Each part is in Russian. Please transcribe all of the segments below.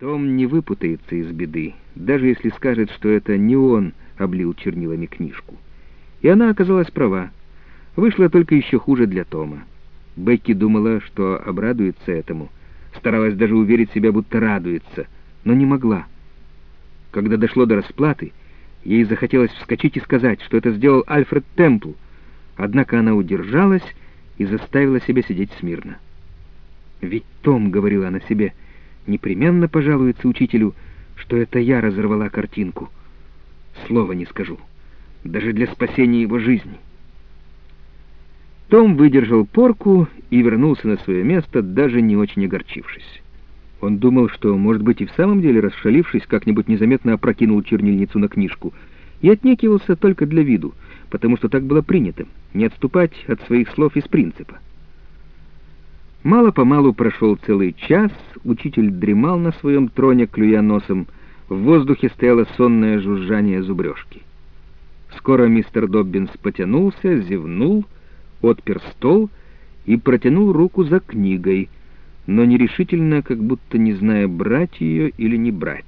Том не выпутается из беды, даже если скажет, что это не он облил чернилами книжку. И она оказалась права. Вышло только еще хуже для Тома. Бекки думала, что обрадуется этому, старалась даже уверить себя, будто радуется, но не могла. Когда дошло до расплаты, ей захотелось вскочить и сказать, что это сделал Альфред Темпл, однако она удержалась и заставила себя сидеть смирно. «Ведь Том», — говорила она себе, — непременно пожалуется учителю, что это я разорвала картинку. Слова не скажу, даже для спасения его жизни. Том выдержал порку и вернулся на свое место, даже не очень огорчившись. Он думал, что, может быть, и в самом деле, расшалившись, как-нибудь незаметно опрокинул чернильницу на книжку, и отнекивался только для виду, потому что так было принято, не отступать от своих слов из принципа. Мало-помалу прошел целый час, учитель дремал на своем троне, клюя носом, в воздухе стояло сонное жужжание зубрежки. Скоро мистер Доббинс потянулся, зевнул, отпер стол и протянул руку за книгой, но нерешительно, как будто не зная, брать ее или не брать.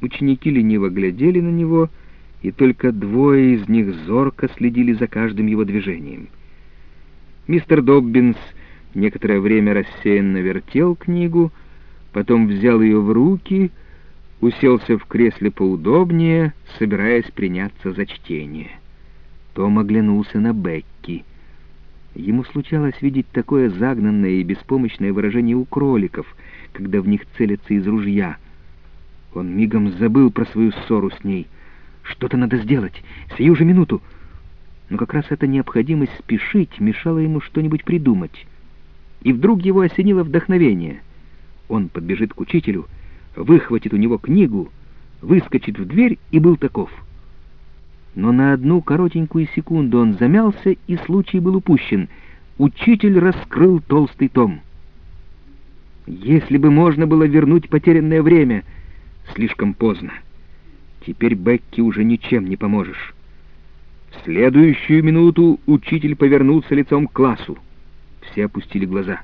Ученики лениво глядели на него, и только двое из них зорко следили за каждым его движением. Мистер Доббинс некоторое время рассеянно вертел книгу, потом взял ее в руки, уселся в кресле поудобнее, собираясь приняться за чтение. Том оглянулся на Бекки. Ему случалось видеть такое загнанное и беспомощное выражение у кроликов, когда в них целятся из ружья. Он мигом забыл про свою ссору с ней. Что-то надо сделать, сию же минуту. Но как раз эта необходимость спешить мешала ему что-нибудь придумать и вдруг его осенило вдохновение. Он подбежит к учителю, выхватит у него книгу, выскочит в дверь и был таков. Но на одну коротенькую секунду он замялся, и случай был упущен. Учитель раскрыл толстый том. Если бы можно было вернуть потерянное время, слишком поздно. Теперь Бекки уже ничем не поможешь. В следующую минуту учитель повернулся лицом к классу. Все опустили глаза.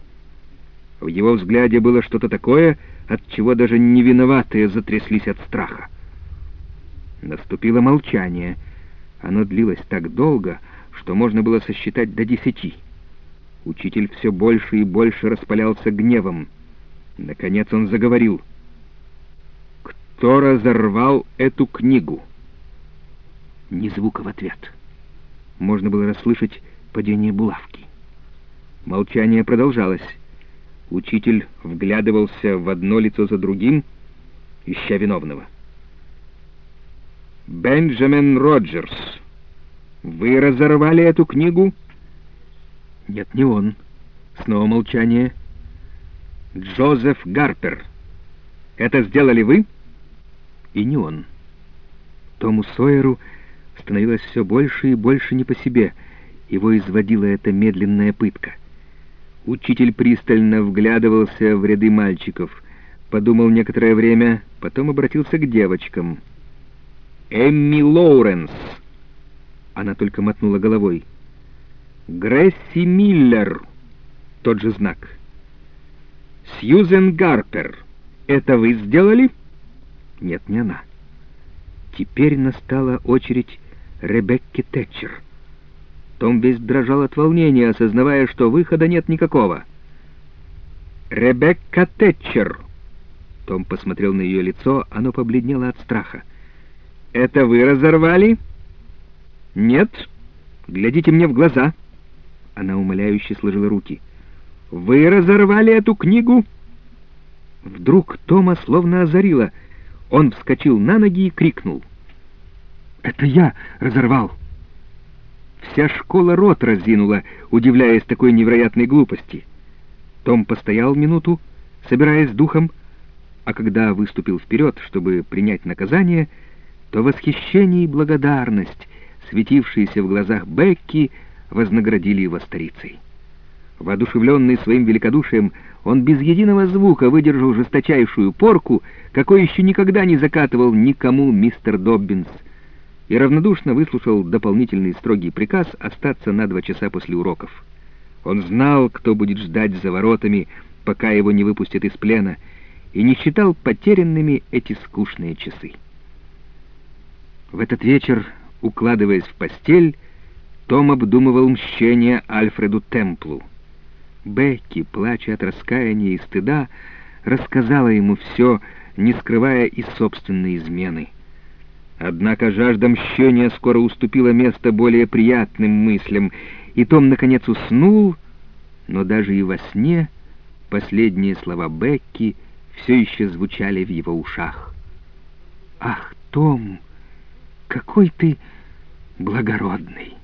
В его взгляде было что-то такое, от чего даже невиноватые затряслись от страха. Наступило молчание. Оно длилось так долго, что можно было сосчитать до десяти. Учитель все больше и больше распалялся гневом. Наконец он заговорил. «Кто разорвал эту книгу?» Ни звука в ответ. Можно было расслышать падение булавки. Молчание продолжалось. Учитель вглядывался в одно лицо за другим, ища виновного. «Бенджамин Роджерс, вы разорвали эту книгу?» «Нет, не он». Снова молчание. «Джозеф Гарпер, это сделали вы?» И не он. Тому Сойеру становилось все больше и больше не по себе. Его изводила эта медленная пытка. Учитель пристально вглядывался в ряды мальчиков, подумал некоторое время, потом обратился к девочкам. «Эмми Лоуренс!» Она только мотнула головой. «Гресси Миллер!» Тот же знак. «Сьюзен Гарпер! Это вы сделали?» Нет, не она. Теперь настала очередь Ребекки Тэтчер — том весь дрожал от волнения, осознавая, что выхода нет никакого. «Ребекка Тэтчер!» Том посмотрел на ее лицо, оно побледнело от страха. «Это вы разорвали?» «Нет. Глядите мне в глаза!» Она умоляюще сложила руки. «Вы разорвали эту книгу?» Вдруг Тома словно озарило. Он вскочил на ноги и крикнул. «Это я разорвал!» Вся школа рот разинула, удивляясь такой невероятной глупости. Том постоял минуту, собираясь духом, а когда выступил вперед, чтобы принять наказание, то восхищение и благодарность, светившиеся в глазах Бекки, вознаградили его старицей. Воодушевленный своим великодушием, он без единого звука выдержал жесточайшую порку, какой еще никогда не закатывал никому мистер Доббинс — и равнодушно выслушал дополнительный строгий приказ остаться на два часа после уроков. Он знал, кто будет ждать за воротами, пока его не выпустят из плена, и не считал потерянными эти скучные часы. В этот вечер, укладываясь в постель, том обдумывал мщение Альфреду Темплу. Бекки, плача от раскаяния и стыда, рассказала ему все, не скрывая и собственной измены. Однако жажда мщения скоро уступила место более приятным мыслям, и Том, наконец, уснул, но даже и во сне последние слова Бекки все еще звучали в его ушах. «Ах, Том, какой ты благородный!»